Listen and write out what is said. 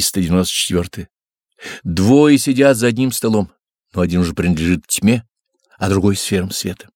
394. Двое сидят за одним столом, но один уже принадлежит тьме, а другой — сферам света.